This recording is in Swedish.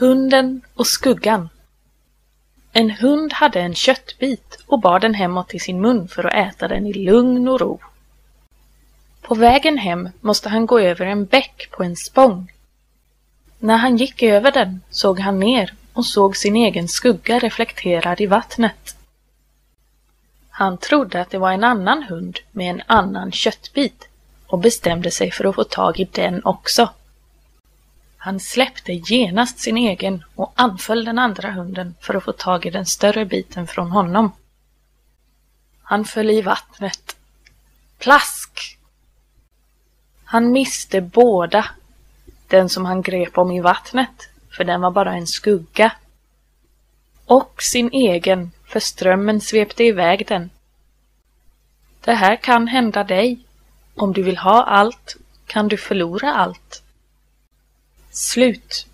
Hunden och skuggan En hund hade en köttbit och bar den hemåt till sin mun för att äta den i lugn och ro. På vägen hem måste han gå över en bäck på en spång. När han gick över den såg han ner och såg sin egen skugga reflekterad i vattnet. Han trodde att det var en annan hund med en annan köttbit och bestämde sig för att få tag i den också. Han släppte genast sin egen och anföll den andra hunden för att få tag i den större biten från honom. Han föll i vattnet. Plask! Han miste båda. Den som han grep om i vattnet, för den var bara en skugga. Och sin egen, för strömmen svepte iväg den. Det här kan hända dig. Om du vill ha allt kan du förlora allt. Slut.